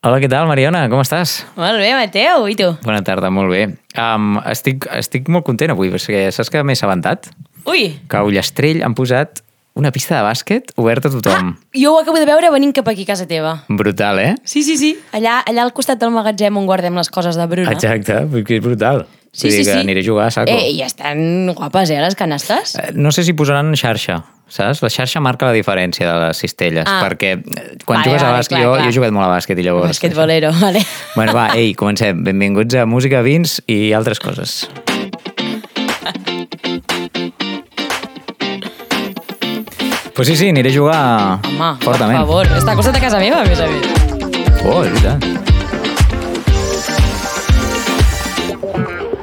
Hola, què tal, Mariona? Com estàs? Molt bé, Mateu, i tu? Bona tarda, molt bé. Um, estic, estic molt content avui, perquè saps que m'he assabentat? Ui, Que a Ullastrell han posat una pista de bàsquet oberta a tothom. jo ho acabo de veure venint cap aquí a casa teva. Brutal, eh? Sí, sí, sí. Allà, allà al costat del magatzem on guardem les coses de Bruna. Exacte, perquè és brutal. Sí, Vull sí, dir que sí. aniré a jugar a saco. Eh, i estan guapes, eh, les canastes? Eh, No sé si posaran xarxa, saps? La xarxa marca la diferència de les cistelles, Ah. perquè eh, quan Vale, jugues a vale, bàsquet, clar, jo, clar. jo he jugat molt a bàsquet i llavors... Basquetbolero, vale. Bueno, va, ei, comencem. Benvinguts a Música, Vins i altres coses. Pues sí, sí, aniré a jugar Home, fortament. per favor. Està a costat de casa meva, a més a més. Oh, és veritat.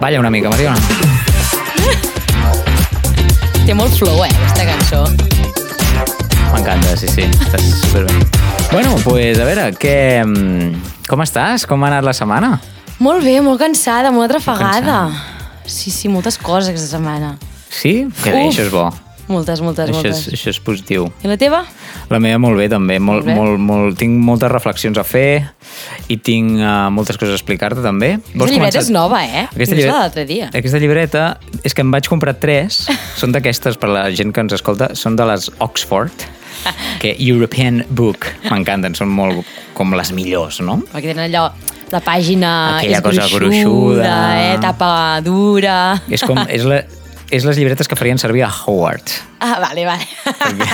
Balla una mica, Mariona. Té molt flow, eh, aquesta cançó. M'encanta, sí, sí. Estàs superbé. Bueno, pues a veure, què, mm, com estàs? Com ha anat la setmana? Molt bé, molt cansada, molt atrafegada. cansada. Sí, sí, moltes coses aquesta setmana. Sí? Que bé, Uf. això és bo. Moltes, moltes, Això és, moltes. això és positiu. I la teva? La meva molt bé, també. Molt, Molt bé. molt, molt, tinc moltes reflexions a fer i tinc uh, moltes coses a explicar-te, també. Aquesta llibreta és nova, eh? Aquesta, No és la llibre- d'altre dia. aquesta llibreta és que em vaig comprar tres. són d'aquestes, per la gent que ens escolta, són de les Oxford, que European Book. M'encanten, són molt com les millors, no? Perquè tenen allò, la pàgina Aquella és cosa gruixuda, gruixuda. eh, tapa dura... És com... És la, és les llibretes que farien servir a Howard. Ah, vale, vale. Perquè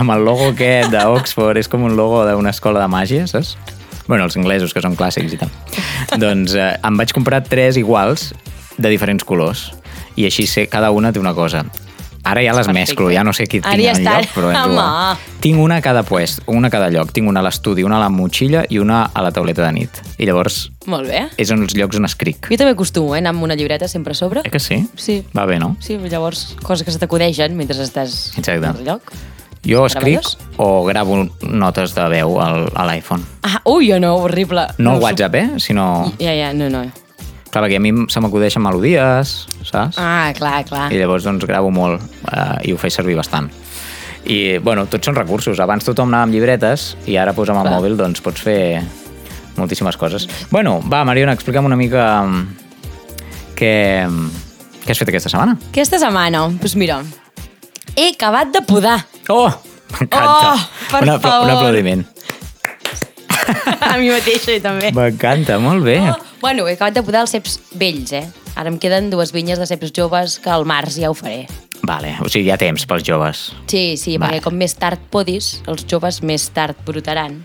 amb el logo aquest d'Oxford és com un logo d'una escola de màgia, saps? bueno, els inglesos, que són clàssics i tal. doncs eh, em vaig comprar tres iguals de diferents colors i així sé, cada una té una cosa. Ara ja les Perfecte. mesclo, ja no sé qui Ara tinc ja en està. lloc, però Home. igual. Tinc una a cada puest, una a cada lloc. Tinc una a l'estudi, una a la motxilla i una a la tauleta de nit. I llavors Molt bé. és en els llocs on escric. Jo també acostumo, eh, anar amb una llibreta sempre a sobre. Eh que sí? Sí. Va bé, no? Sí, llavors, coses que se t'acudeixen mentre estàs Exacte. al lloc. Jo escric Meravellós. o gravo notes de veu al, a l'iPhone. Ah, ui, jo no, horrible. No ho WhatsApp, eh? Sinó... Ja, ja, no, no. Clar, perquè a mi se m'acudeixen melodies, saps? Ah, clar, clar. I llavors doncs gravo molt eh, i ho faig servir bastant. I, bueno, tots són recursos. Abans tothom anava amb llibretes i ara pues, amb el Clar. mòbil doncs, pots fer moltíssimes coses. Bueno, va, Mariona, explica'm una mica mm, què, què has fet aquesta setmana. Aquesta setmana, doncs pues mira, he acabat de podar. Oh, m'encanta. Oh, per un, apla- un favor. aplaudiment. a mi mateixa i també. M'encanta, molt bé. Oh, bueno, he acabat de podar els ceps vells, eh? Ara em queden dues vinyes de ceps joves que al març ja ho faré. Vale, o sigui, hi ha temps pels joves. Sí, sí, Vale. perquè com més tard podis, els joves més tard brotaran.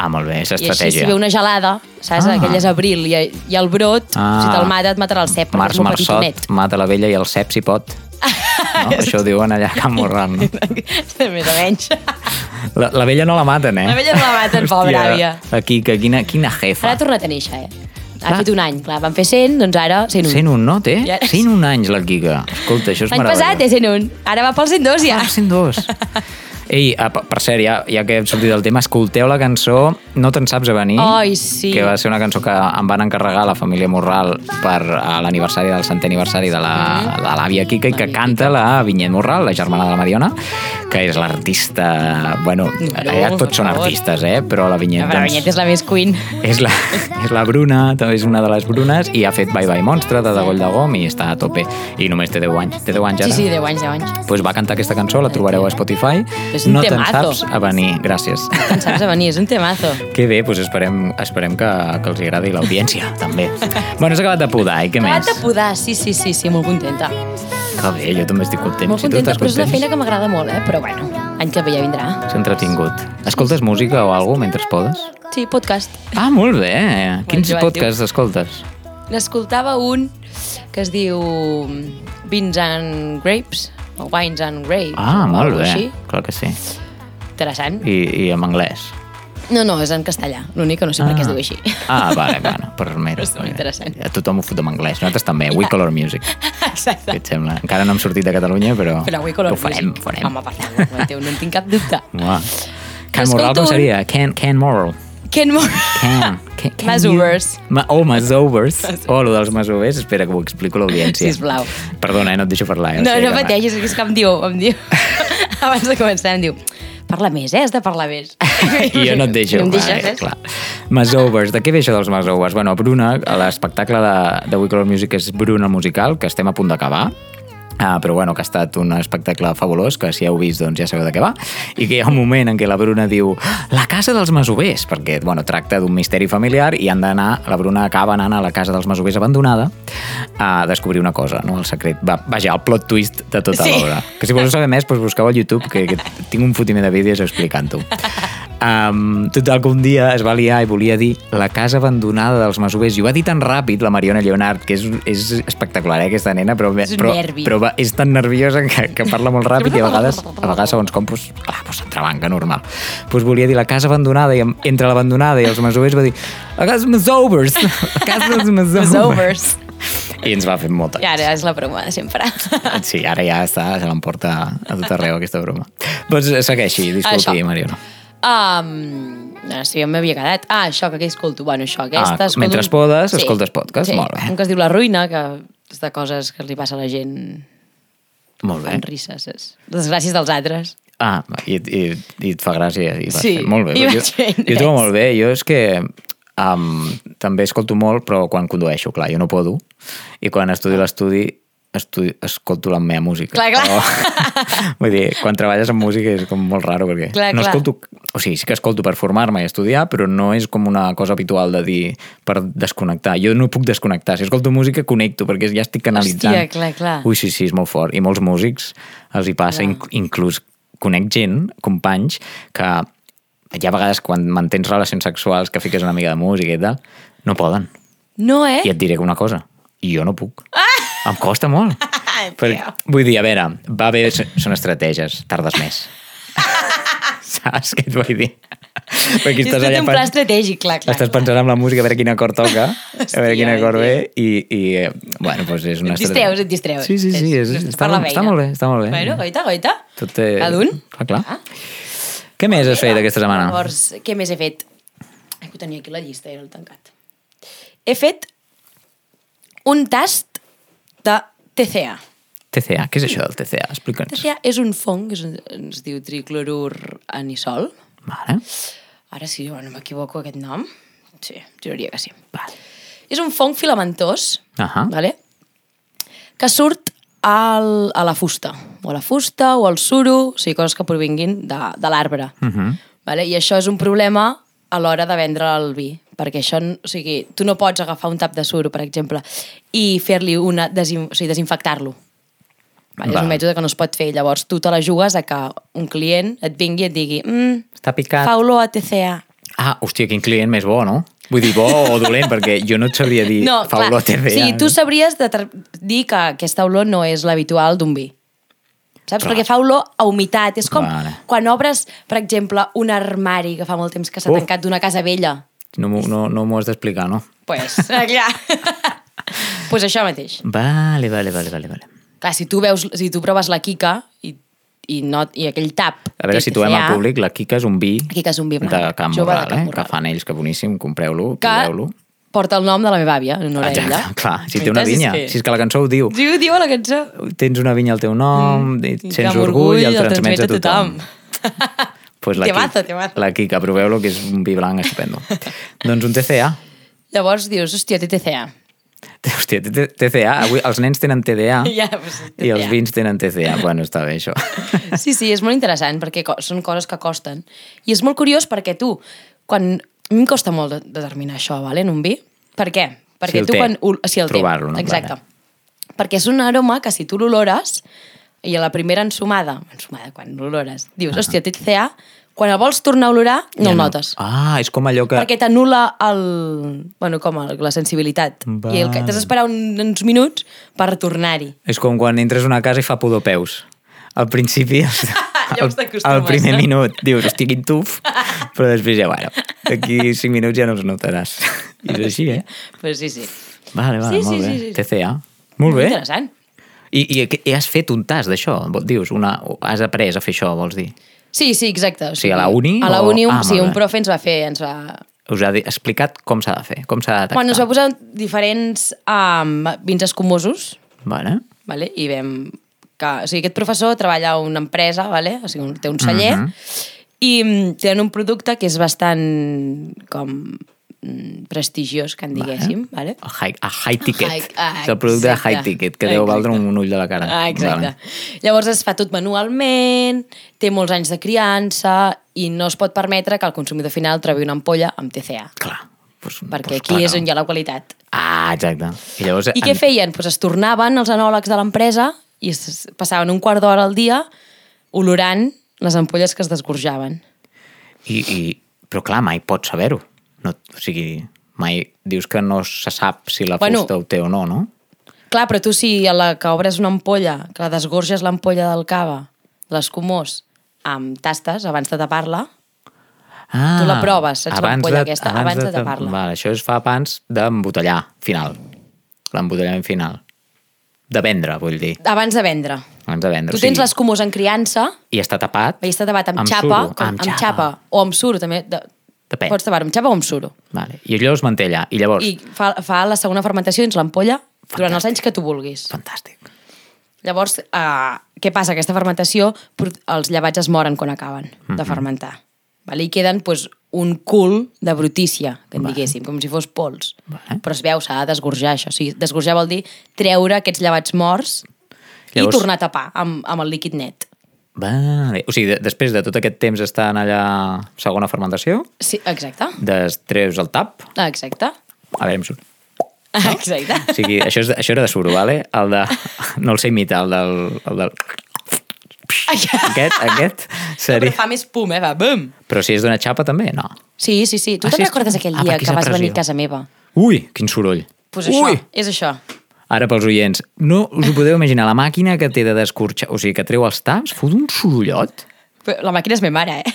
Ah, molt bé, és I així, estratègia. si ve una gelada, saps? Ah. Aquell és abril i, i el brot, Ah. si te'l mata, et matarà el cep, Març Marçot mata la vella i el cep si pot. No? Això ho diuen allà a Can Morral, no? més o menys. La, la vella no la maten, eh? La vella no la maten, pobra àvia. Aquí, que quina, quina jefa. Ara ha tornat a néixer, eh? Ha Clar. fet un any, clar. Van fer 100, doncs ara 101. 101, no, té? Ja- 101 anys, la Quica. Escolta, això és L'any meravellós. passat és 101. Ara va pel 102 ja. Ah, 102. Ei, ah, per cert, ja, ja que hem sortit del tema, escolteu la cançó No te'n saps a venir, Ai, sí. que va ser una cançó que em van encarregar la família Morral per l'aniversari del centè aniversari de l'àvia Quica i que canta la Vinyet Morral, la germana de la Mariona, que és l'artista... Bueno, allà tots són artistes, eh? Però la Vinyet, Però la Vinyet és la més queen. és la, és la Bruna, també és una de les Brunes, i ha fet Bye Bye Monstre de Dagoll de Gom i està a tope. I només té 10 anys. Té 10 anys Sí, ara? sí, 10 anys, 10 anys. pues va cantar aquesta cançó, la trobareu a Spotify. És un no te'n temazo. saps a venir, gràcies. Te'n saps a venir, és un temazo. que bé, doncs esperem, esperem que, que els agradi l'audiència, també. bueno, has acabat de podar, i què Acabat més? de podar, sí, sí, sí, sí, molt contenta. Que bé, jo també estic content. Molt si tu contenta, estàs però és una feina que m'agrada molt, eh? Però bueno, any que ve ja vindrà. és entretingut. Escoltes música o alguna mentre podes? Sí, podcast. Ah, molt bé. Quins Joan, podcasts escoltes? N'escoltava un que es diu Beans and Grapes, Wines and Grapes. Ah, molt bé. Així. Clar que sí. Interessant. I, i en anglès. No, no, és en castellà. L'únic que no sé per què es diu així. Ah, vale, bueno, per més. És molt interessant. Ja tothom ho fot en anglès. Nosaltres també. We Color Music. Què Exacte. et sembla? Encara no hem sortit de Catalunya, però, Però avui color ho farem, music. ho farem. Home, per favor, no en tinc cap dubte. Uah. Can Escolto Moral com seria? Can, can Moral. Ken Moore. Can. Can, can Masovers. you- Ma oh, Masovers. Oh, lo dels Masovers. Espera que ho explico a l'audiència. Sisplau. Perdona, eh, no et deixo parlar. Ho No, no pateixis, és que em diu, em diu, abans de començar em diu, parla més, eh? Has de parlar més. I jo no et deixo. No em deixes, Vale, eh? clar. Masovers. De què ve això dels Masovers? Bueno, Bruna, a l'espectacle de, de We Color Music és Bruna el musical, que estem a punt d'acabar. Ah, però bueno, que ha estat un espectacle fabulós, que si heu vist doncs ja sabeu de què va, i que hi ha un moment en què la Bruna diu la casa dels masovers, perquè bueno, tracta d'un misteri familiar i han d'anar, la Bruna acaba anant a la casa dels masovers abandonada a descobrir una cosa, no? el secret, va, vaja, el plot twist de tota Sí. l'obra. Que si voleu saber més, doncs busqueu al YouTube, que, que tinc un fotiment de vídeos explicant-ho. Um, total, que un dia es va liar i volia dir la casa abandonada dels masovers, i ho va dir tan ràpid la Mariona Lleonard, que és, és espectacular, eh, aquesta nena, però, És però, nervi. però va, és tan nerviosa que, que parla molt ràpid i a vegades, a vegades segons com, doncs, clar, doncs s'entrebanca, normal. Doncs volia dir la casa abandonada i entre l'abandonada i els masovers va dir la casa dels masovers, la casa dels masovers. Masovers. I ens va fer molta I ara és la broma de sempre. Sí, ara ja està, se l'emporta a tot arreu, aquesta broma. Doncs segueixi, disculpi, Això. Mariona. Um, no sé, ja m'havia quedat. Ah, això, que què escolto? Bueno, això, aquesta... Ah, escolto mentre podes, escoltes podcast, sí. molt bé. Un que es diu La Ruïna, que és de coses que li passa a la gent Molt bé. fan risses. És desgràcies dels altres. Ah, i, i, i et fa gràcia. I vas Sí, fer. Molt bé. i jo, jo trobo molt bé. Jo és que um, també escolto molt, però quan condueixo, clar, jo no puedo. I quan estudio l'estudi, estudi, escolto la meva música. Clar, clar. Però, vull dir, quan treballes amb música és com molt raro, perquè Clar, no clar. escolto... O sigui, sí que escolto per formar-me i estudiar, però no és com una cosa habitual de dir per desconnectar. Jo no puc desconnectar. Si escolto música, connecto, perquè ja estic canalitzant. Hòstia, clar, clar. Ui, sí, sí, és molt fort. I molts músics els hi passa, Clar. inc inclús conec gent, companys, que hi ha vegades quan mantens relacions sexuals que fiques una mica de música i tal, no poden. No, eh? I et diré una cosa, jo no puc. Em costa molt. Per, vull dir, a veure, va bé, són estratègies, tardes més. Saps què et vull dir? Perquè És tot un pla estratègic, clar, clar. Estàs pensant en la música, a veure quin acord toca, a veure quin acord ve, i, i eh, bueno, doncs és una Et distreus, et distreus. Sí, sí, sí, és, És- està, molt- està molt bé, està molt bé. Bueno, goita, goita. Tot té... Cada un. Ah, clar. Què més has fet aquesta setmana? Llavors, què més he fet? Ai, que ho tenia aquí la llista, era el tancat. He fet un tast de TCA. TCA, què és això del TCA? Explica'ns. TCA és un fong, és un, es diu triclorur anisol. Vale. Ara sí, no m'equivoco aquest nom. Sí, juraria que sí. Vale. És un fong filamentós, Ahà. vale? que surt al, a la fusta, o a la fusta, o al suro, o sigui, coses que provinguin de, de l'arbre. Uh -huh. vale? I això és un problema a l'hora de vendre el vi, perquè això, o sigui, tu no pots agafar un tap de suro, per exemple, i fer-li una, desin, o sigui, desinfectar-lo. Vale? És un mètode que no es pot fer. Llavors, tu te la jugues a que un client et vingui i et digui mm, Està picat. fa olor a TCA. Ah, hòstia, quin client més bo, no? Vull dir, bo o dolent, perquè jo no et sabria dir No, fa clar, olor a TCA. sí, tu sabries deter- dir que aquesta olor no és l'habitual d'un vi. Saps? Clar. Perquè fa olor a humitat. És com Vale. quan obres, per exemple, un armari que fa molt temps que s'ha tancat d'una casa vella. No m'ho no, no has d'explicar, no? Pues, eh, clar. pues això mateix. Vale, vale, vale, vale, vale. Clar, si tu veus, si tu proves la Kika i, i, no, i aquell tap... A veure, situem al públic, la Kika és un vi Kika és un vi de Camp de Morral, Camp eh? Morral. que fan ells, que boníssim, compreu-lo, que proveu-lo. Porta el nom de la meva àvia, en honor a ella. Clar, si té una vinya. Si és que la cançó ho diu. Sí, ho diu a la cançó. Tens una vinya al teu nom, mm, sents orgull i el transmets a tothom. pues la, Temazo, Kika, temazo. la Kika, proveu-lo, que és un vi blanc estupendo. doncs un TCA. Llavors dius, hòstia, té TCA. Hòstia, té TCA. Avui els nens tenen TDA Ja, pues, i els vins tenen TCA. Bueno, està bé, això. Sí, sí, és molt interessant perquè són coses que costen. I és molt curiós perquè tu, quan... A mi em costa molt de determinar això, vale, en un vi. Per què? Perquè el tu té. quan... Sí, el té. Trobar-lo, no? Exacte. Vale. Perquè és un aroma que si tu l'olores i a la primera ensumada, ensumada quan l'olores, dius, hòstia, té TCA, quan el vols tornar a olorar, no Ja el notes. Ah, és com allò que... Perquè t'anul·la el... Bueno, com el, la sensibilitat. I el que t'has d'esperar un, uns minuts per tornar-hi. És com quan entres a una casa i fa pudor peus. Al principi, Ja us t'acostumes, al primer no? minut, dius, hosti, quin tuf, però després ja, bueno, d'aquí cinc minuts ja no els notaràs. I és així, eh? Pues sí, sí. Vale, vale, Sí, molt sí, bé. sí, sí. TCA. Molt bé. Interessant. I, i, i has fet un tas d'això, dius, una, has après a fer això, vols dir? Sí, sí, exacte. O sigui, a la uni A la o- uni, Ah, sí, un profe ens va fer... Ens va... Us ha explicat com s'ha de fer, com s'ha de detectar. Bueno, ens va posar diferents um, vins escumosos, Vale. vale? i vam... Que, o sigui, aquest professor treballa a una empresa, vale? o sigui, té un celler, Mhm. i mm, tenen un producte que és bastant com mm, prestigiós, que en diguéssim, vale? A high, a high ticket. High- ah, és el producte de exacte. high ticket, que deu Exacte. valdre un ull de la cara. Ah, exacte. Vale. Llavors es fa tot manualment, té molts anys de criança i no es pot permetre que el consumidor final trobi una ampolla amb TCA, Clar. Pues, perquè pues, aquí clar és on hi ha la qualitat. Ah, exacte. I llavors... I què feien? Pues es tornaven els anòlegs de l'empresa i es passaven un quart d'hora al dia olorant les ampolles que es desgorjaven. I, i, però clar, mai pots saber-ho. No, o sigui, mai dius que no se sap si la Bueno. fusta ho té o no, no? Clar, però tu si a la que obres una ampolla, que la desgorges l'ampolla del cava, l'escumós, amb tastes abans de tapar-la, Ah, Tu la proves, saps, abans l'ampolla de- aquesta, abans de tap- tapar-la. Vale, això es fa abans d'embotellar, final. L'embotellament final. De vendre, vull dir. abans de vendre. Abans de vendre. Tu o sigui, tens l'escumós en criança, I està tapat. i està tapat amb, amb xapa, suro, com, amb amb, xapa. xapa. o amb suro, també. De, Depèn. Pots tapar amb xapa o amb suro. Vale. I allò es mantella. I llavors... I fa, fa la segona fermentació dins l'ampolla durant els anys que tu vulguis. Fantàstic. Llavors, uh, què passa? Aquesta fermentació, els llevats es moren quan acaben Mhm. de fermentar. Vale? I queden pues, un cul de brutícia, que en diguéssim, com si fos pols. Vale. Però es veu, s'ha de desgorjar això. O sigui, desgorjar vol dir treure aquests llevats morts Llavors- i tornar a tapar amb, amb el líquid net. Vale. O sigui, de, després de tot aquest temps estan allà segona fermentació, Sí, exacte. des el tap, Exacte. a veure, em surt. Exacte. O sigui, això, és, això era de suro, vale? El de... No el sé imitar, el del... El del... Aquest, aquest seria... Però fa més pum, eh? Va, bum! Però si és d'una xapa també, no. Sí, sí, sí. Tu Ah, te'n és- recordes aquell ah, dia que vas venir a casa meva? Ui, quin soroll. Pues això, Ui! és això. Ara pels oients, no us ho podeu imaginar, la màquina que té de descorxar, o sigui, que treu els taps, fot un sorollot. Però La màquina és meva mare, eh?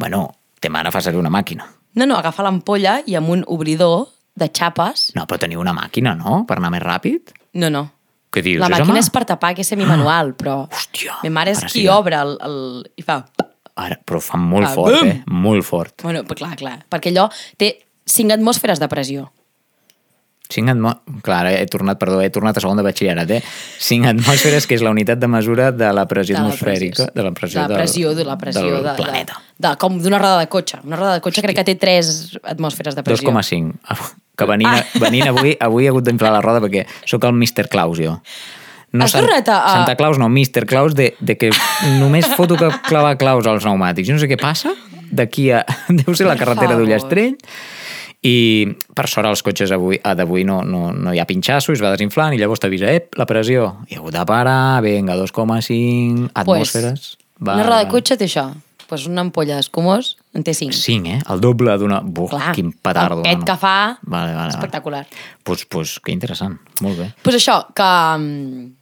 Bueno, te mare fa servir una màquina. No, no, agafa l'ampolla i amb un obridor de xapes... No, però teniu una màquina, no?, per anar més ràpid. No, no. Què dius? La És màquina mà? és per tapar, que és semimanual, però... Hòstia, Ma mare és qui sí que- obre el, el... i fa... Ara, però fa molt Ah, fort, bum! eh? Molt fort. Bueno, però clar, clar. Perquè allò té 5 atmosferes de pressió. Cinc atmo... Clar, he tornat, perdó, he tornat a segon de batxillerat, eh? Cinc atmosferes, que és la unitat de mesura de la pressió De atmosfèrica, de la pressió, de la pressió, de la pressió del de, planeta. De, de, com d'una roda de cotxe. Una roda de cotxe crec que té 3 atmosferes de pressió. 2,5. Que venint, ah. venint avui, avui he hagut d'inflar la roda perquè sóc el Mr. Claus, jo. No Has tornat a- Santa Claus, no, Mr. Claus, de, de que només foto que clavar claus als pneumàtics. Jo no sé què passa, d'aquí a... Deu ser la carretera d'Ullastrell. I per sort els cotxes avui, ah, d'avui no, no, no hi ha pinxasso, es va desinflant i llavors t'avisa, ep, la pressió. I he hagut de parar, vinga, 2,5 atmosferes. Pues, una roda de cotxe té això. Pues una ampolla d'escumós en té 5. 5, eh? El doble d'una... Buf, Clar, quin petardo. el no? que fa, Vale, vale, espectacular. Vale. Pues, pues, que interessant. Molt bé. pues això, que um,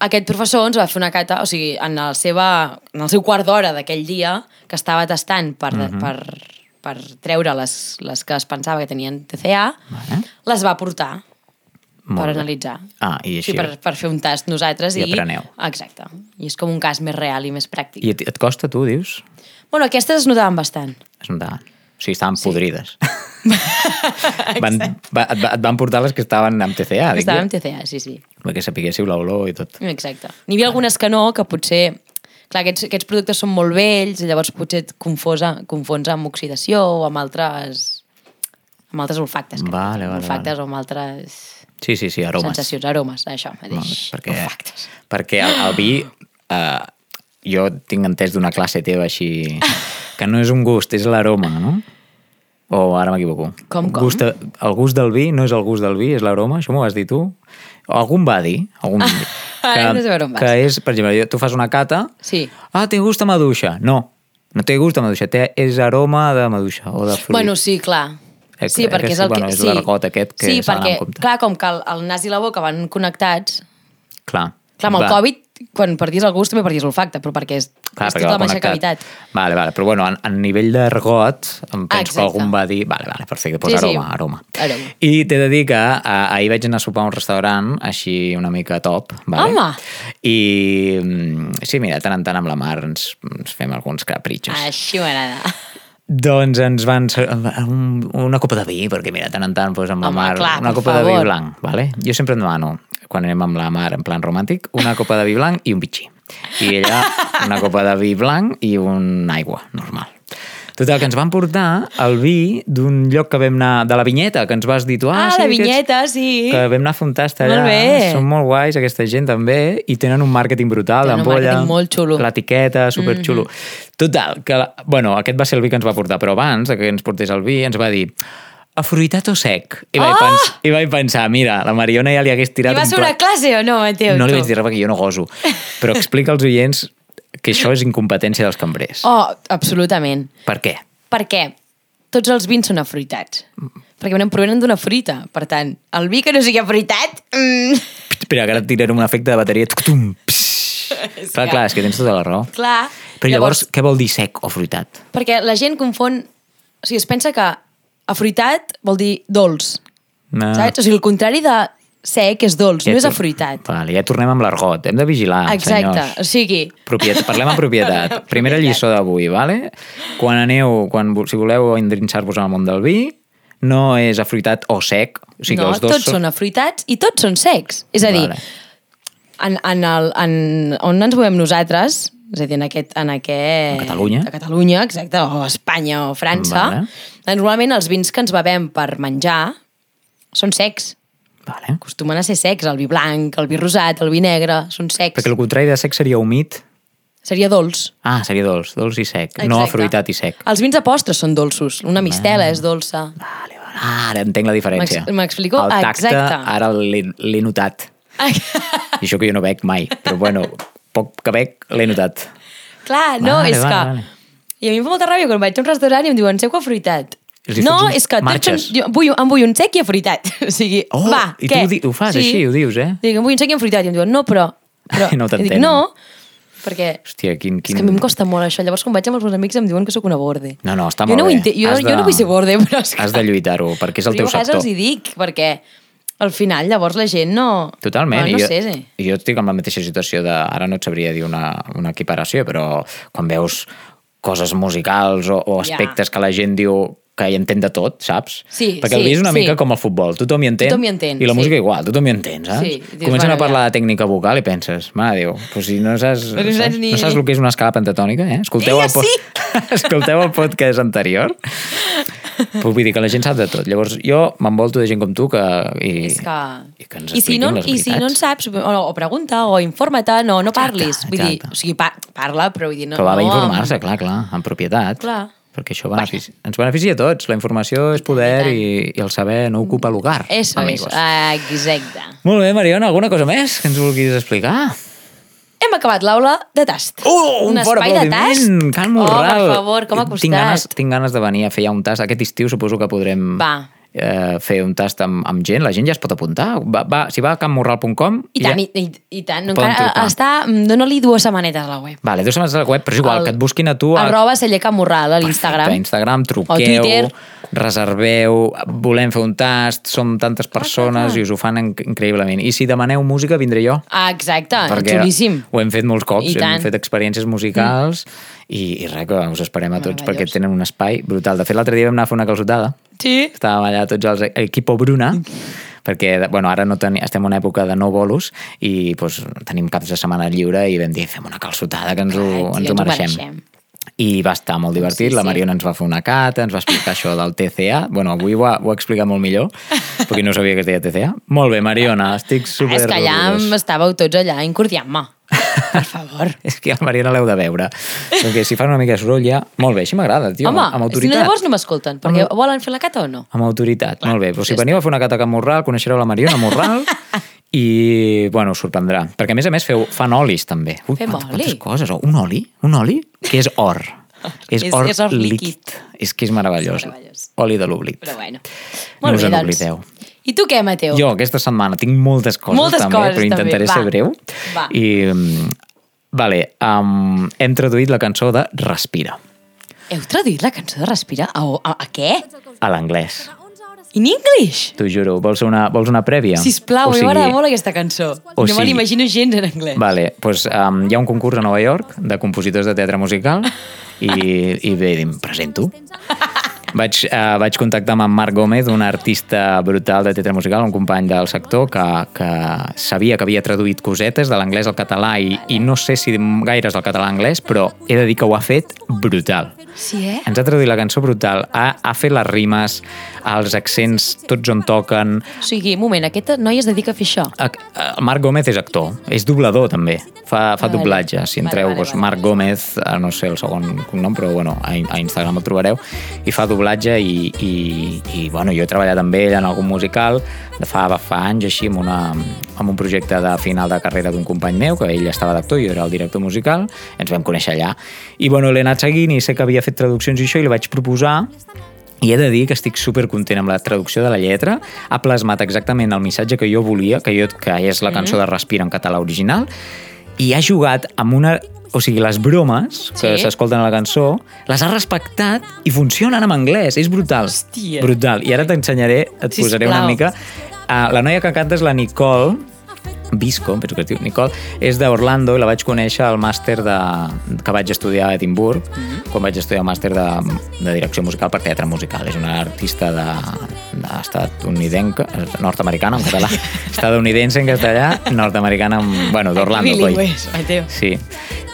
aquest professor ens va fer una cata, o sigui, en el, seva, en el seu quart d'hora d'aquell dia, que estava tastant per, uh Mhm. -huh. per, per treure les, les que es pensava que tenien TCA, Vale. les va portar Molt per bé. analitzar. Ah, i així- Sí, per, per fer un tast nosaltres. I I, apreneu. Exacte. I és com un cas més real i més pràctic. I et, et costa, tu, dius? Bueno, aquestes es notaven bastant. Es notaven. O sigui, estaven sí. podrides. van, va, et, va- et van portar les que estaven amb TCA, dic Estava amb TCA, sí, sí. perquè sapiguéssiu l'olor i tot. Exacte. N'hi havia algunes que no, que potser... Clar, aquests, aquests productes són molt vells i llavors potser et confosa, confons amb oxidació o amb altres amb altres olfactes. crec. Vale, vale, olfactes vale. o amb altres Sí, sí, sí, aromes. sensacions, aromes, això mateix. bé, perquè, Olfactes. perquè el, el vi, eh, jo tinc entès d'una classe teva així, que no és un gust, és l'aroma, no? O ara m'equivoco. Com, com? Gust, el gust del vi no és el gust del vi, és l'aroma, això m'ho vas dir tu? Em va dir, va dir, Ara no sé per on vas. que és, per exemple, tu fas una cata, Sí. ah, té gust a maduixa. No, no té gust a maduixa, té, és aroma de maduixa o de fruit. Bueno, sí, clar. Eh, Sí, perquè que és sí, el que... bueno, és l'argot aquest que sí, s'ha d'anar perquè, amb compte. clar, com que el, el nas i la boca van connectats, Clar. clar, amb el Va. Covid, quan perdies el gust també perdies l'olfacte, però perquè és, Clar, és perquè tota la mateixa cavitat. Vale, vale, però bueno, a, a nivell d'argot, em penso que exacte. algú em va dir... Vale, vale, perfecte, doncs Sí, sí. aroma, aroma. Aroma. I t'he de dir que a, ahir vaig anar a sopar a un restaurant així una mica top, vale? Home! I mm, sí, mira, tant en tant amb la Mar ens, ens fem alguns capritxos. Així m'agrada. Doncs ens van... Un, una copa de vi, perquè mira, tant en tant doncs, amb la Home, Mar... clar, una copa de vi favor. blanc, vale? Jo sempre em demano, quan anem amb la Mar en plan romàntic, una copa de vi blanc i un bitxí. I ella una copa de vi blanc i una aigua, normal. Total, que ens van portar el vi d'un lloc que vam anar, de la vinyeta, que ens vas dir tu, ah, Ah, sí, la vinyeta, sí. Que vam anar a fer un tast allà. Molt bé. Són molt guais, aquesta gent també, i tenen un màrqueting brutal Tenen un d'ampolla. molt xulo. L'etiqueta, superxulo. Mm Mhm. -hmm. Total, que, la- bueno, aquest va ser el vi que ens va portar, però abans que ens portés el vi ens va dir afruitat o sec? I vaig, Ah! pens I vaig pensar, mira, la Mariona ja li hagués tirat I va un ser plat. una classe o no, Mateu? No li vaig dir res perquè jo no goso. Però explica als oients que això és incompetència dels cambrers. Oh, absolutament. Per què? Perquè tots els vins són afruitats. Perquè venen, provenen d'una fruita. Per tant, el vi que no sigui afruitat... Mm, Espera, que ara et tiraré un efecte de bateria. Tuc-tum, pss. clar, clar, és que tens tota la raó. clar. Però llavors, què vol dir sec o fruitat? Perquè la gent confon... O sigui, es pensa que afruitat vol dir dolç. No. Saps? O sigui, el contrari de sec és dolç, Ja no és afruitat. Vale, ja tornem amb l'argot. Hem de vigilar, Exacte. senyors. O sigui, Propietat. Parlem amb propietat. Primera Propietat. lliçó d'avui, vale? Quan aneu, quan, si voleu endrinçar-vos en el món del vi, no és afruitat o sec. O sigui, no, els dos tots són afruitats i tots són secs. És a dir, Vale. en, en, el, en, on ens movem nosaltres, és a dir, en aquest... En aquest A Catalunya. A Catalunya, exacte, o a Espanya o França, Vale. normalment els vins que ens bevem per menjar són secs. Vale. Acostumen a ser secs, el vi blanc, el vi rosat, el vi negre, són secs. Perquè el contrari de sec seria humit. Seria dolç. Ah, seria dolç, dolç i sec. No Exacte. afruitat i sec. Els vins a postres són dolços. Una mistela és dolça. Vale, vale. Ah, ara entenc la diferència. M'ex- m'explico? El tacte, Exacte. ara l'he notat. I això que jo no bec mai, però bueno, poc que bec l'he notat. Clar, no, Vale, és vale, que... vale. I a mi em fa molta ràbia quan vaig a un restaurant i em diuen sec o afruitat. No, és que marxes. són... Jo vull, em vull un sec i afruitat. O sigui, Oh, va, i tu què? ho di- ho fas així, ho dius, eh? Dic, em vull un sec i afruitat. I em diuen, no, però... però No t'entenen. no, perquè... Hòstia, quin... És quin... que a mi em costa molt això. Llavors, quan vaig amb els meus amics em diuen que sóc una borde. No, no, està jo molt no ho bé. Jo, Has jo no vull ser borde, però és que... Has de lluitar-ho, perquè és el teu jo a vegades sector. els hi dic, perquè al final llavors la gent no... Totalment. No, no jo, sé, sí. jo estic en la mateixa situació de... Ara no et sabria dir una, una equiparació, però quan veus coses musicals o, o aspectes que la gent diu que hi entén de tot, saps? Sí, Perquè el sí, vi és una sí. mica com el futbol. Tothom hi entén. Tothom hi entén, I la sí. música igual, tothom hi entén, saps? Sí, dius, Comencen a parlar ja. de tècnica vocal i penses, mare Déu, doncs si no saps, Però no saps ni- no saps el que és una escala pentatònica, eh? Escolteu, Ella el, po- escolteu el podcast anterior. Però vull dir que la gent sap de tot. Llavors jo m'envolto de gent com tu que... I, És que... i que ens I si, no, les I si no en veritats. saps, o, o pregunta, o informa-te, no, no parlis. Vull dir, exacte. o sigui, pa, parla, però vull dir... No, Però va bé no, informar-se, clar, clar, en propietat. Clar. Perquè això benefici... ens beneficia a tots. La informació és poder i, i el saber no ocupa lugar, Eso amigos. ah, exacte. Molt bé, Mariona, alguna cosa més que ens vulguis explicar? Hem acabat l'aula de tast. Oh, un, fort espai de tast. Cal Morral! Oh, per favor, com ha costat. Tinc ganes, tinc ganes de venir a fer ja un tast. Aquest estiu suposo que podrem Va. Eh, fer un tast amb, amb gent. La gent ja es pot apuntar. Va, va, si va a campmorral.com... I tant, i, i, i tant. No, encara trucar. està... Dóna-li dues setmanetes a la web. Vale, dues setmanes a la web, però és igual, El- que et busquin a tu... A... Arroba Selleca Morral a l'Instagram. Perfecte, Instagram, truqueu, reserveu, volem fer un tast, som tantes persones clar. i us ho fan inc- increïblement. I si demaneu música, vindré jo. Ah, exacte, perquè xulíssim. ho hem fet molts cops, hem tant. Mm. fet experiències musicals i, i res, que us esperem a tots perquè tenen un espai brutal. De fet, l'altre dia vam anar a fer una calçotada. Sí. Estàvem allà tots els equipo Bruna, perquè bueno, ara no teni, estem en una època de no bolos i doncs, tenim caps de setmana lliure i vam dir, fem una calçotada que ens ho, Clar, ens sí, ho mereixem. I va estar molt divertit, Sí, la sí. Mariona ens va fer una cata, ens va explicar això del TCA. Bueno, avui ho ha, ho ha explicat molt millor, perquè no sabia que es deia TCA. Molt bé, Mariona, estic super és que allà estàveu tots allà incordiant-me. Per favor. És que la Mariona l'heu de veure. Perquè si fan una mica de soroll ja... Molt bé, així m'agrada, tio. Home, amb si no autoritat. llavors no m'escolten, perquè volen fer la cata o no? Amb autoritat, molt bé. Però si veniu a fer una cata a Can Morral, coneixereu la Mariona Morral i, bueno, us sorprendrà. Perquè, a més a més, feu, fan olis, també. Ui, Fem quantes, oli? quantes coses. Oh, un oli? Un oli? Que és or. És, És- or, és or líquid. líquid. És que és meravellós. És meravellós. Oli de l'oblit. Però bueno. No Molt us bé, en doncs. I tu què, Mateu? Jo aquesta setmana tinc moltes coses Moltes també, coses, però intentaré també. ser Va. breu. Va. I, vale, um, hem traduït la cançó de Respira Heu traduït la cançó de Respira? A, a, a què? a l'anglès. In English? T'ho juro. Vols una, vols una prèvia? Sisplau, O sigui, m'agrada molt aquesta cançó. o no me sigui- l'imagino gens en anglès. Vale, doncs, um, hi ha un concurs a Nova York de compositors de teatre musical i, i bé, em presento. vaig, uh, vaig contactar amb en Marc Gómez, un artista brutal de teatre musical, un company del sector que, que sabia que havia traduït cosetes de l'anglès al català i, i no sé si gaires del català a anglès, però he de dir que ho ha fet brutal. Sí, eh? Ens ha traduït la cançó brutal. Ha, ha fet les rimes, els accents, tots on toquen. O sigui, un moment, aquest noi es dedica a fer això. Ac- eh, Marc Gómez és actor, és doblador també, fa, fa Vale. doblatge. Si Vale, entreu, vale, doncs, vale. Marc Gómez, eh, no sé el segon cognom, però bueno, a, a Instagram el trobareu, i fa doblatge i, i, i bueno, jo he treballat amb ell en algun musical de fa, fa anys així amb, una, amb un projecte de final de carrera d'un company meu, que ell estava d'actor i jo era el director musical, ens vam conèixer allà. I bueno, l'he anat seguint i sé que havia fet traduccions i això, i li vaig proposar i he de dir que estic super content amb la traducció de la lletra. Ha plasmat exactament el missatge que jo volia, que, jo, que és la cançó de Respira en català original, i ha jugat amb una... O sigui, les bromes que Sí. s'escolten a la cançó, les ha respectat i funcionen en anglès. És brutal. Hòstia. Brutal. I ara t'ensenyaré, et Sisplau. posaré una mica... Uh, la noia que canta és la Nicole, Visco, penso que es diu Nicole, és d'Orlando i la vaig conèixer al màster de, que vaig estudiar a Edimburg, quan vaig estudiar el màster de, de direcció musical per teatre musical. És una artista de, estatunidenca, nord-americana en català, estadounidense en castellà, nord-americana, en- bueno, d'Orlando. Bilingües, Mateo. Sí.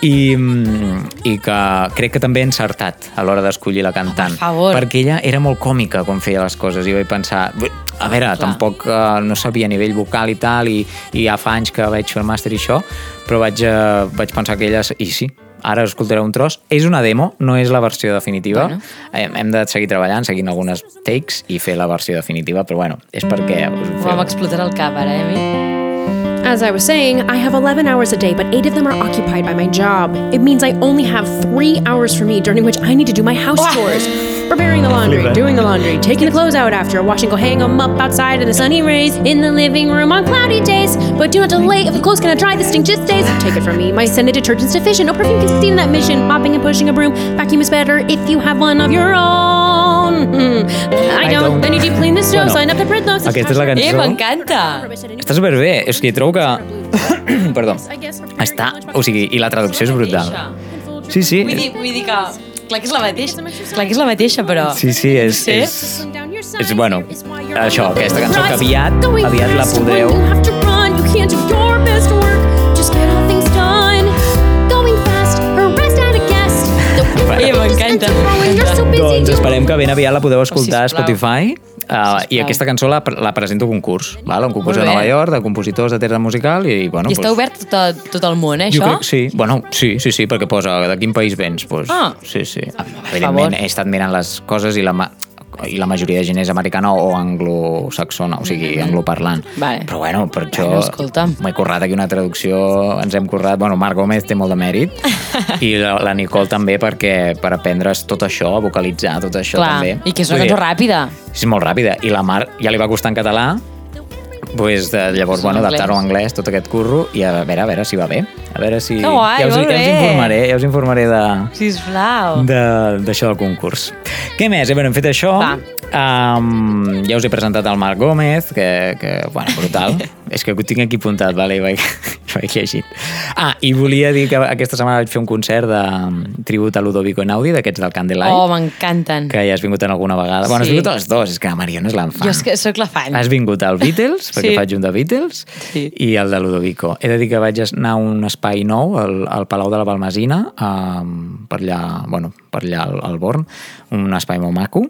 I, mm, I que crec que també he encertat a l'hora d'escollir la cantant. per favor. Perquè ella era molt còmica quan feia les coses i vaig pensar... A veure, Clar. tampoc eh, no sabia a nivell vocal i tal, i, i ja fa anys que vaig fer el màster i això, però vaig, eh, vaig pensar que ella... I sí, ara escoltaré un tros. És una demo, no és la versió definitiva. Bueno. Hem, hem de seguir treballant, seguint algunes takes i fer la versió definitiva, però bueno, és perquè... Us ho Uau, feu. m'explotarà el cap ara, eh, mi? As I was saying, I have 11 hours a day, but eight of them are occupied by my job. It means I only have three hours for me, during which I need to do my house chores. Preparing the laundry, Flip doing the laundry, taking the clothes out after, washing, go hang them up outside in the sunny rays, in the living room on cloudy days. But do not delay, if the clothes cannot dry, the stink just stays. Take it from me, my scented detergent's deficient, no perfume can succeed that mission. Mopping and pushing a broom, vacuum is better if you have one of your own. Hmm. I, I don't. don't. Then you deep clean the stove, Bueno, sign up the print notes. aquesta és la Eh, cançó. m'encanta! Està superbé. És que trobo que... Perdó. Està... O sigui, i la traducció és brutal. Sí, sí. Vull dir, vull dir que... Clar que és la mateixa, clar que és la mateixa, però... Sí, sí, és... Sí? és... és, bueno, això, aquesta cançó que aviat, aviat la podreu... Eh, m'encanta. Doncs esperem que ben aviat la podeu escoltar a. Spotify. Uh, I aquesta cançó la, la presento a concurs, val? un concurs de. Nova York, de compositors de teatre musical i, bueno, I està doncs, obert tot, a- tot el món, eh, Jo això? crec, sí, bueno, sí, sí, sí, perquè posa de quin país vens. Pues, Ah. Sí, sí. favor. Evidentment, he estat mirant les coses i la, i la majoria de gent és americana o anglosaxona, o sigui, angloparlant. Vale. Però bueno, per això Bueno, m'he currat aquí una traducció, ens hem currat... Bueno, Marc Gómez té molt de mèrit i la, la Nicole també perquè per aprendre's tot això, vocalitzar tot això Clar, també. i que és una cançó ràpida. és molt ràpida. I la Mar ja li va costar en català, pues, de, llavors, En bueno, adaptar-ho a anglès, tot aquest curro, i a veure, a veure si va bé. A veure si... Que guai, ja us, molt ja us bé. informaré, ja us informaré de, Sisplau. de- d'això del concurs. Què més? Eh, bueno, hem fet això. Va. Um, ja us he presentat el Marc Gómez, que, que bueno, brutal. És que ho tinc aquí apuntat, vale? I vaig, vaig llegit. Ah, i volia dir que aquesta setmana vaig fer un concert de um, tribut a Ludovico Einaudi, d'aquests del Candlelight, Oh, m'encanten. que ja has vingut en alguna vegada. Bueno, has Sí. vingut a les dues, és que la Mariona és l'enfant. Jo és que sóc la fan. Has vingut al Beatles, perquè Sí. faig un de Beatles, Sí. i el de Ludovico. He de dir que vaig anar a un espai nou, al, al Palau de la Balmasina, um, per allà, bueno, per allà al, al Born, un espai molt maco,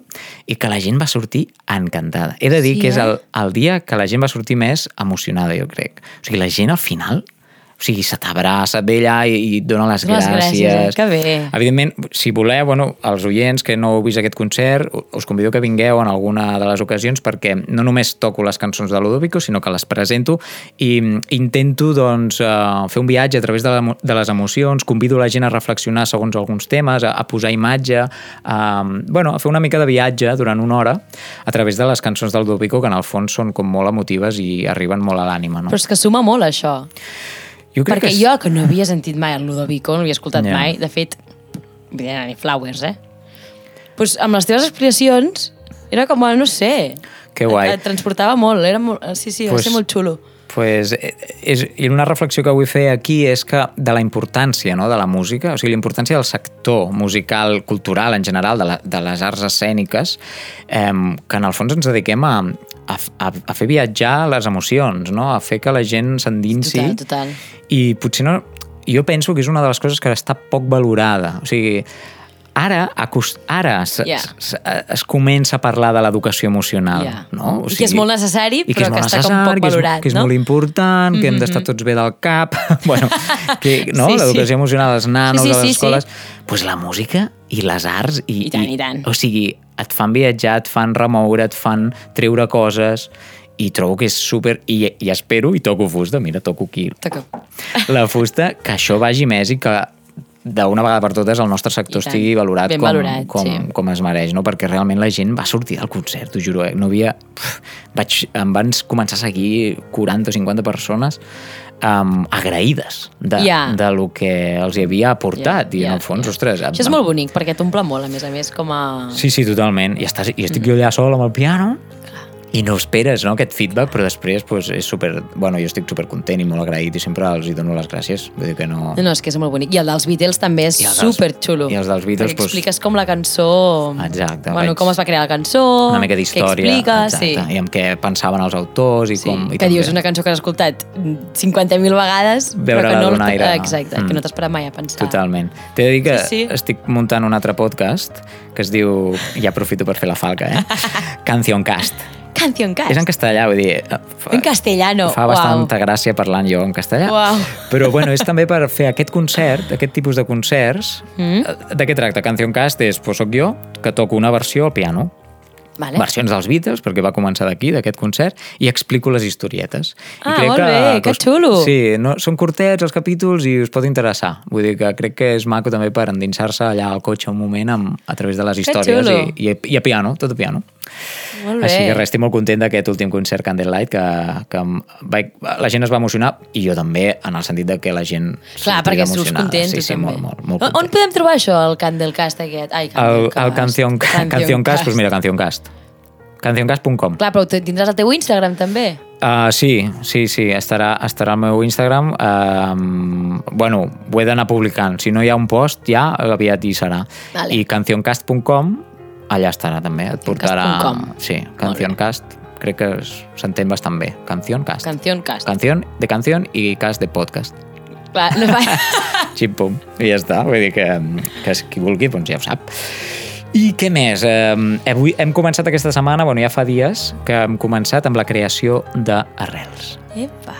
i que la gent va sortir encantada. He de dir Sí, que és eh? el, el dia que la gent va sortir més emocionada, jo crec. O sigui, la gent al final o sigui, se t'abraça ve allà i, i et dona les Les gràcies, gràcies. Que bé. Evidentment, si voleu, bueno, els oients que no heu vist aquest concert, us convido que vingueu en alguna de les ocasions perquè no només toco les cançons de Ludovico, sinó que les presento i mm, intento doncs, eh, fer un viatge a través de, la, de les emocions, convido la gent a reflexionar segons alguns temes, a, a posar imatge, a, bueno, a fer una mica de viatge durant una hora a través de les cançons del Ludovico, que en el fons són com molt emotives i arriben molt a l'ànima. No? Però és que suma molt, això. Jo crec Perquè que... jo, que no havia sentit mai el Ludovico, no l'havia escoltat Ja. mai, de fet, dir, ni flowers, eh? Pues amb les teves explicacions era com, no sé, Que guai. Et, et transportava molt, era molt, sí, sí, va Pues- ser molt xulo. pues, eh, és, I una reflexió que vull fer aquí és que de la importància no, de la música, o sigui, la importància del sector musical, cultural en general, de, la, de les arts escèniques, eh, que en el fons ens dediquem a, a, a, a fer viatjar les emocions, no? a fer que la gent s'endinsi. Total, total. I potser no... Jo penso que és una de les coses que està poc valorada. O sigui, ara, acost... ara es, Ja. es, es comença a parlar de l'educació emocional. Ja. No? I que és molt necessari, i però és que està com poc necessari, que és- valorat, Que és, no? Mm-hmm. molt important, que hem d'estar tots bé del cap. bueno, que, no? Sí, sí. L'educació emocional als nanos, Sí, sí, a les sí, sí. escoles... pues la música i les arts... I, I tant, i tant. O sigui, et fan viatjar, et fan remoure, et fan treure coses i trobo que és super... I, i espero, i toco fusta, mira, toco aquí Toca. la fusta, que això vagi més i que d'una vegada per totes el nostre sector estigui valorat, Ben com, valorat, com, sí. com es mereix, no? perquè realment la gent va sortir del concert, t'ho juro, eh? no havia... Pff, vaig, em van començar a seguir 40 o 50 persones um, agraïdes de, Ja. de lo que els hi havia aportat Ja, i en ja, el fons, ja. ostres... Això és molt bonic, perquè t'omple molt, a més a més, com a... Sí, sí, totalment. I, estàs, i estic jo allà sol amb el piano i no esperes no, aquest feedback, però després pues, és super... Bueno, jo estic super content i molt agraït i sempre els hi dono les gràcies. Vull dir que no... No, no, és que és molt bonic. I el dels Beatles també és dels- super xulo. i els dels Beatles, pues- expliques com la cançó... Exacte, Bueno, vaig- com es va crear la cançó... una mica d'història. Què explica, exacte, sí. I amb què pensaven els autors i Sí, com... I que dius també- una cançó que has escoltat 50.000 vegades, però Veure-la que no... d'un aire, no? Exacte, Mm. que no t'has parat mai a pensar. Totalment. T'he de dir que Sí, sí. estic muntant un altre podcast que es diu, ja aprofito per fer la falca, eh? Cancioncast. Canción Cast. És en castellà, vull dir... eh, fa- En castellano, Fa bastanta gràcia parlant jo en castellà. Uau. Però bueno, és també per fer aquest concert, aquest tipus de concerts. Mm. De què tracta? Cancioncast és, pues, soc jo, que toco una versió al piano. Vale. versions dels Beatles, perquè va començar d'aquí, d'aquest concert, i explico les historietes. I Ah, crec molt bé, que us- xulo. Sí, no, són curtets els capítols i us pot interessar. Vull dir que crec que és maco també per endinsar-se allà al cotxe un moment amb, a través de les històries i, i, i a piano, tot a piano. Molt bé. Així que res, estic molt content d'aquest últim concert Candlelight, que, que vaig, la gent es va emocionar i jo també, en el sentit de que la gent Clar, perquè surts content, sí, sí, molt, molt, molt On- On content. podem trobar això, el Candelcast aquest? Ai, El, Candelcast. el Cancion, Cancioncast, doncs mira, Cancioncast. Cancioncast.com. Clar, però tindràs el teu Instagram també. Uh, sí, sí, sí, estarà, estarà al meu Instagram. Uh, bueno, ho he d'anar publicant. Si no hi ha un post, ja aviat hi serà. Vale. I cancioncast.com, allà estarà també. Et portarà... Cancioncast.com. Sí, Cancioncast, crec que s'entén bastant bé. Cancioncast. Cancioncast. Canción de canción i cast de podcast. Clar, no fa... Xim-pum. I ja està. Vull dir que, que qui vulgui doncs ja ho sap. I què més? Eh, avui hem començat aquesta setmana, bueno, ja fa dies que hem començat amb la creació d'Arrels. Epa.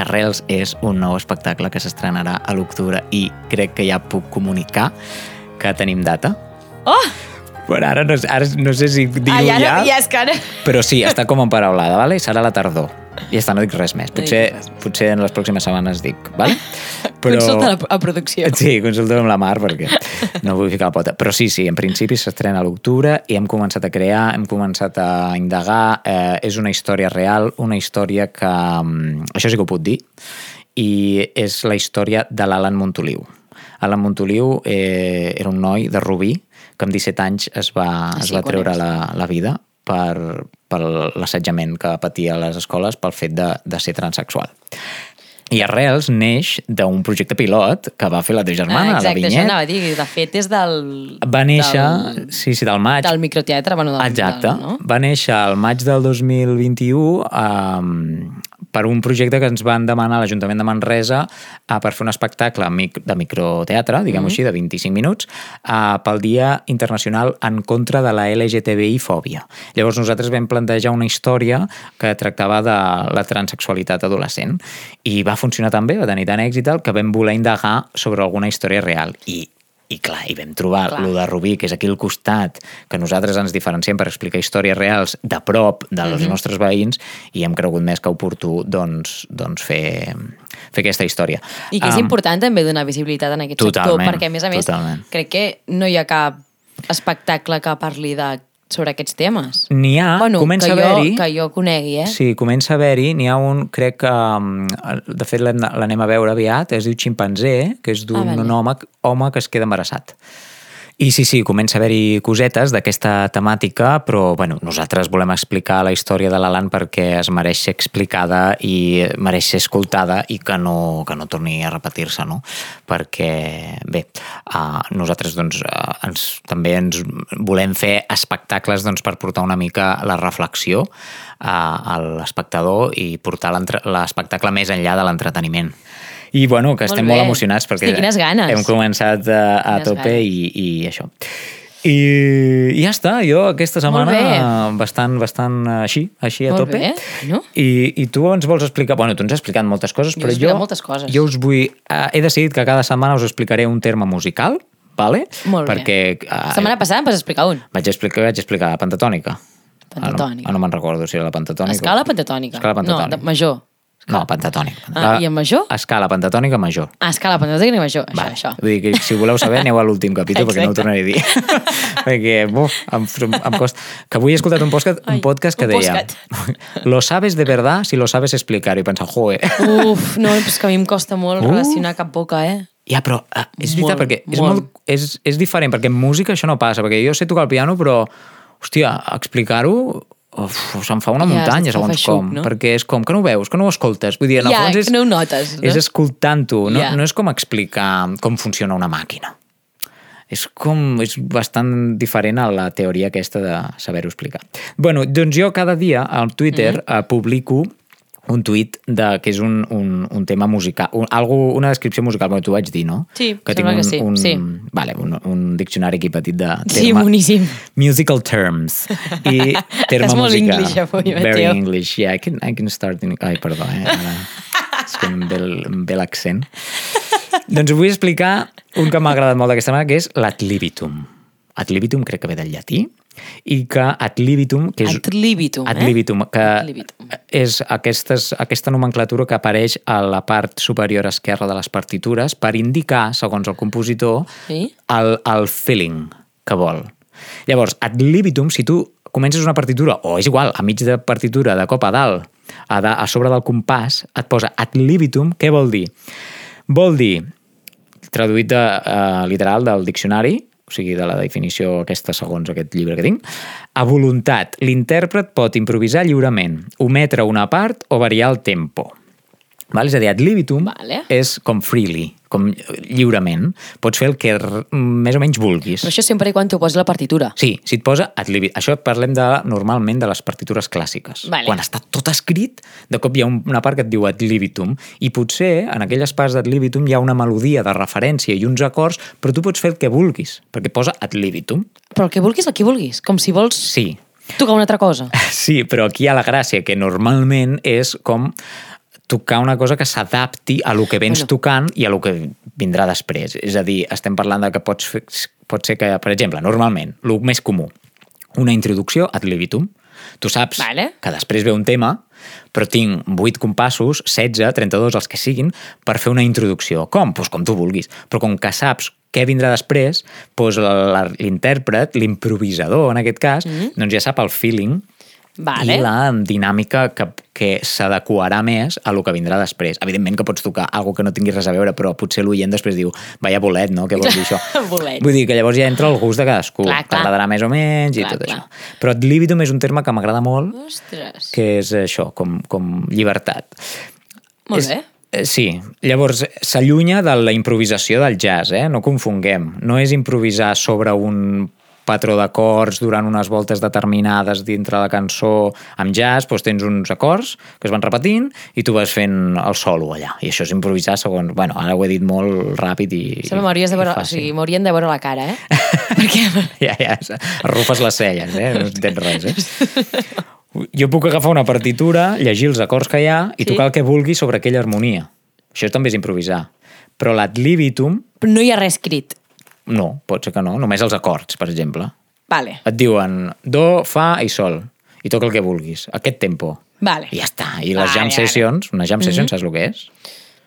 Arrels és un nou espectacle que s'estrenarà a l'octubre i crec que ja puc comunicar que tenim data. Oh! Però ara no, ara no sé si dir-ho Ah, ja, ja, no, ja és que ara... però sí, està com emparaulada, vale? serà la tardor. I està, no dic res més. Potser, res més. potser en les pròximes setmanes dic, vale? Consulta la, a producció. Sí, consulta amb la Mar perquè no vull ficar la pota. Però sí, sí, en principi s'estrena a l'octubre i hem començat a crear, hem començat a indagar. Eh, és una història real, una història que... mm, Això sí que ho puc dir. I és la història de l'Alan Montoliu. Alan Montoliu eh, era un noi de Rubí que amb 17 anys es va, Ah, es va treure la, la vida per, per l'assetjament que patia a les escoles pel fet de, de ser transexual. I Arrels neix d'un projecte pilot que va fer la teva germana, ah, exacte, la això Vinyet. anava a dir. De fet, és del... Va néixer, Del, sí, sí, del maig. del microteatre, bueno, del, Exacte. Del, no? Va néixer al maig del 2021 um, per un projecte que ens van demanar a l'Ajuntament de Manresa uh, per fer un espectacle mic de microteatre, diguem-ho Mm-hmm. així, de 25 minuts, uh, pel Dia Internacional en contra de la LGTBI-fòbia. Llavors nosaltres vam plantejar una història que tractava de la transexualitat adolescent i va funcionar tan bé, va tenir tant èxit que vam voler indagar sobre alguna història real. I i clar, hi vam trobar Clar. lo de Rubí, que és aquí al costat, que nosaltres ens diferenciem per explicar històries reals de prop dels Mhm. nostres veïns i hem cregut més que oportú doncs, doncs fer, fer aquesta història. I que és Um, important també donar visibilitat en aquest sector, perquè a més a més totalment. crec que no hi ha cap espectacle que parli de, sobre aquests temes. N'hi ha, bueno, comença que a haver-hi... que jo conegui, eh? Sí, comença a haver-hi, n'hi ha un, crec que, um, de fet l'anem a veure aviat, es diu Ximpanzé, que és d'un Ah, vale. home, home que es queda embarassat. I sí, sí, comença a haver-hi cosetes d'aquesta temàtica, però bueno, nosaltres volem explicar la història de l'Alan perquè es mereix ser explicada i mereix ser escoltada i que no, que no torni a repetir-se, no? Perquè, bé, uh, nosaltres doncs, uh, ens, també ens volem fer espectacles doncs, per portar una mica la reflexió uh, a l'espectador i portar l'espectacle més enllà de l'entreteniment. I bueno, que Molt estem bé. molt emocionats perquè Hosti, quines ganes. hem començat a, a Quines tope ganes. i, i això. I, I ja està, jo aquesta setmana bé. bastant, bastant així, així a Molt tope. bé, bueno. I, I tu ens vols explicar... Bueno, tu ens has explicat moltes coses, Jo però jo, moltes coses. jo us vull... Uh, he decidit que cada setmana us explicaré un terme musical, vale? Molt bé. perquè, uh, La setmana passada em vas explicar un. vaig explicar, vaig explicar la pentatònica. Pentatònica. Ah, no, ah, no me'n recordo si era la pentatònica. Escala pentatònica. Escala pentatònica. No, de major. No, pentatònica. Ah, i en major? Escala pentatònica major. Ah, escala pentatònica major. Això, Vale. això. Vull dir que si voleu saber, aneu a l'últim capítol perquè no ho tornaré a dir. perquè, buf, em, em costa... Que avui he escoltat un podcast, un podcast que un deia lo sabes de verdad si lo sabes explicar. I pensa, joe, Uf, no, és que a mi em costa molt Uh. relacionar cap boca, eh? Ja, però eh, és veritat, Molt, perquè és, molt. molt, és, és diferent, perquè en música això no passa, perquè jo sé tocar el piano, però, hòstia, explicar-ho uf, se'm fa una Ja, muntanya, segons feixuc, com, no? perquè és com que no ho veus, que no ho escoltes. Vull dir, en el Ja, fons és, no ho notes, no? és escoltant-ho, no, Ja. no és com explicar com funciona una màquina. És com, és bastant diferent a la teoria aquesta de saber-ho explicar. bueno, doncs jo cada dia al Twitter Mhm. eh, publico un tuit de, que és un, un, un tema musical, un, algo, una descripció musical, bueno, t'ho vaig dir, no? Sí, que sembla tinc un, que sí, un, sí. Vale, un, un diccionari aquí petit de terme, Sí, boníssim. musical terms i terme Estàs molt musical. English avui, Very Mateo. English, yeah, I can, I can start in... Ai, perdó, eh? Ara, és que em ve em ve l'accent. doncs us vull explicar un que m'ha agradat molt d'aquesta setmana, que és l'adlibitum. Adlibitum crec que ve del llatí, i que adlibitum, que és... Ad libitum, eh? Ad libitum, que Ad libitum. És aquestes, aquesta nomenclatura que apareix a la part superior esquerra de les partitures per indicar, segons el compositor, Sí. el, el feeling que vol. Llavors, ad libitum, si tu comences una partitura, o és igual, a mig de partitura, de cop a dalt, a, da, a sobre del compàs, et posa ad libitum, què vol dir? Vol dir, traduït de, uh, literal del diccionari, o sigui, de la definició aquesta segons aquest llibre que tinc, a voluntat, l'intèrpret pot improvisar lliurement, ometre una part o variar el tempo. Val? És a dir, ad libitum Vale. és com freely, com lliurement. Pots fer el que més o menys vulguis. Però això sempre i quan t'ho posi la partitura. Sí, si et posa ad libitum. Això parlem de, normalment de les partitures clàssiques. Vale. Quan està tot escrit, de cop hi ha un- una part que et diu ad libitum, i potser en aquelles parts d'ad libitum hi ha una melodia de referència i uns acords, però tu pots fer el que vulguis, perquè posa ad libitum. Però el que vulguis, el que vulguis. Com si vols Sí, tocar una altra cosa. Sí, però aquí hi ha la gràcia, que normalment és com tocar una cosa que s'adapti a lo que vens Bueno. tocant i a lo que vindrà després. És a dir, estem parlant de que pots fer, pot ser que, per exemple, normalment, el més comú, una introducció ad libitum. Tu saps Vale. que després ve un tema, però tinc 8 compassos, 16, 32, els que siguin, per fer una introducció. Com? Pues com tu vulguis. Però com que saps què vindrà després, doncs l'intèrpret, l'improvisador en aquest cas, mm. doncs ja sap el feeling Vale. i la dinàmica que, que s'adequarà més a lo que vindrà després. Evidentment que pots tocar algo que no tinguis res a veure, però potser l'oient després diu vaya bolet, no? Què vol dir això? Vull dir que llavors ja entra el gust de cadascú. T'agradarà més o menys i Clar, tot clar. això. Però ad libitum és un terme que m'agrada molt, Ostres. que és això, com, com llibertat. Molt és, bé. eh, Sí, llavors s'allunya de la improvisació del jazz, eh? no confonguem. No és improvisar sobre un patró d'acords durant unes voltes determinades dintre la cançó amb jazz, doncs tens uns acords que es van repetint i tu vas fent el solo allà. I això és improvisar segons... Bueno, ara ho he dit molt ràpid i, Sembla m'hauries de veure, o sigui, m'haurien de veure la cara, eh? Perquè... Ja, ja, arrufes les celles, eh? No entens res, eh? Jo puc agafar una partitura, llegir els acords que hi ha i Sí. tocar el que vulgui sobre aquella harmonia. Això també és improvisar. Però l'ad libitum, No hi ha res escrit. No, pot ser que no. Només els acords, per exemple. Vale. Et diuen do, fa i sol. I toca el que vulguis. Aquest tempo. Vale. I ja està. I les Vale, jam vale. sessions, una jam session, saps el que és?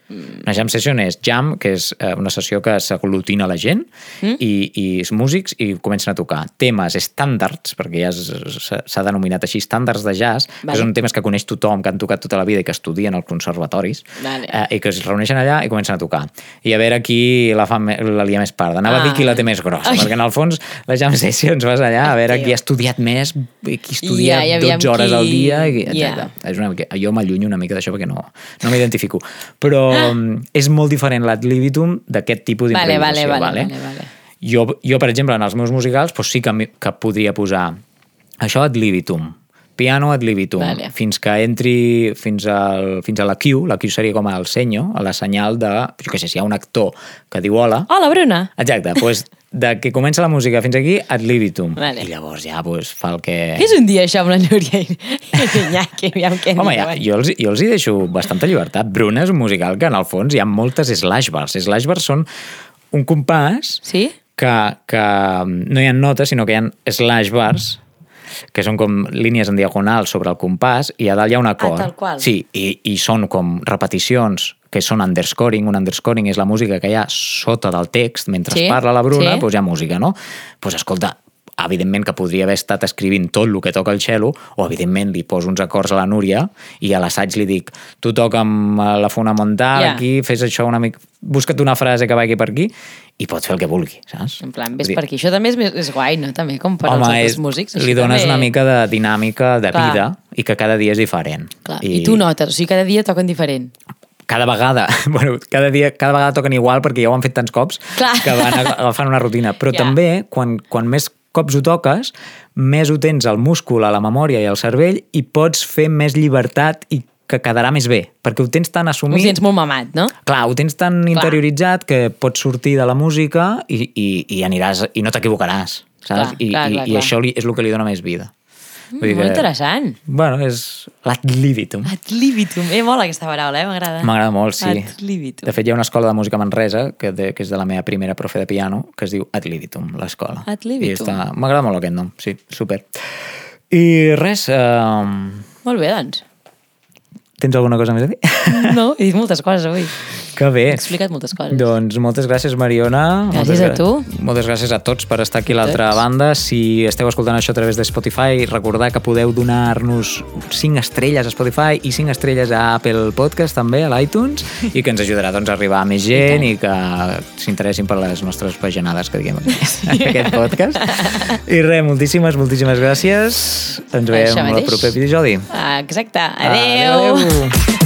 Una jam session és jam, que és eh, una sessió que s'aglutina la gent mm. i, i els músics i comencen a tocar temes estàndards, perquè ja s'ha denominat així, estàndards de jazz, vale. Que són temes que coneix tothom, que han tocat tota la vida i que estudien als conservatoris, Vale. eh, i que es reuneixen allà i comencen a tocar. I a veure qui la, fa, la lia més parda. Anava a dir Ah. qui la té més grossa, Ai. perquè en el fons les jam sessions vas allà a veure Tio. qui ha estudiat més, qui estudia Ja, i aviam 12 hores al qui- dia, i, Ja. És una mica, jo m'allunyo una mica d'això perquè no, no m'identifico. Però és molt diferent l'ad libitum d'aquest tipus Vale, d'improvisació. vale, vale, vale, vale. Jo, jo, per exemple, en els meus musicals doncs sí que, que podria posar això ad libitum, piano ad libitum, Vale. fins que entri fins, al, fins a la Q, la Q seria com el senyo, la senyal de, jo què sé, si hi ha un actor que diu hola, Hola, Bruna! exacte, doncs de que comença la música fins aquí, ad libitum. Vale. I llavors ja doncs, fa el que... És un dia això amb la Núria i l'Iñaki? Aviam què Home, ja, jo, els, jo els hi deixo bastanta llibertat. Bruna és un musical que, en el fons, hi ha moltes slash bars. Slash bars són un compàs Sí? que, que no hi ha notes, sinó que hi ha slash bars, que són com línies en diagonal sobre el compàs, i a dalt hi ha un acord. tal qual. Sí, i, i són com repeticions que són underscoring. Un underscoring és la música que hi ha sota del text. Mentre sí, parla la Bruna, sí. doncs hi ha música, no? Doncs escolta, evidentment que podria haver estat escrivint tot el que toca el cello, o evidentment li poso uns acords a la Núria i a l'assaig li dic, tu toca amb eh, la fonamental Ja. aquí, fes això una mica... Busca't una frase que vagi per aquí i pots fer el que vulgui, saps? En plan, ves dir, per aquí. Això també és, és guai, no? També, com per als Home, altres és, músics. li dones també- una mica de dinàmica, de Clar. vida, i que cada dia és diferent. Clar. I... I tu notes, o sigui, cada dia toquen diferent. cada vegada, bueno, cada dia, cada vegada toquen igual perquè ja ho han fet tants cops Clar. que van ag- agafant una rutina. Però Ja. també, quan, quan més cops ho toques, més ho tens al múscul, a la memòria i al cervell i pots fer més llibertat i que quedarà més bé, perquè ho tens tan Ho assumit... sents molt mamat, no? Clar, ho tens tan interioritzat que pots sortir de la música i, i, i aniràs i no t'equivocaràs, saps? Clar, I, clar, i, clar, i clar. això li, és el que li dona més vida. Mm, molt interessant. Bueno, és l'ad libitum. Ad libitum. Eh, mola aquesta paraula, eh? M'agrada. M'agrada molt, sí. Ad libitum. De fet, hi ha una escola de música a Manresa, que, de, que és de la meva primera profe de piano, que es diu Ad libitum, l'escola. Ad libitum. I està... M'agrada molt aquest nom, sí, super. I res, uh, Molt bé, doncs. tens alguna cosa més a dir? No, he dit moltes coses avui. Que bé. He explicat moltes coses. Doncs moltes gràcies, Mariona. Gràcies moltes a tu. Moltes gràcies a tots per estar aquí a l'altra banda. Si esteu escoltant això a través de Spotify, recordar que podeu donar-nos 5 estrelles a Spotify i 5 estrelles a Apple Podcast també, a l'iTunes, i que ens ajudarà doncs, a arribar a més gent i, que s'interessin per les nostres paginades que diguem en aquest podcast. I res, moltíssimes, moltíssimes gràcies. Ens veiem al proper episodi. Exacte. Adeu. Adeu.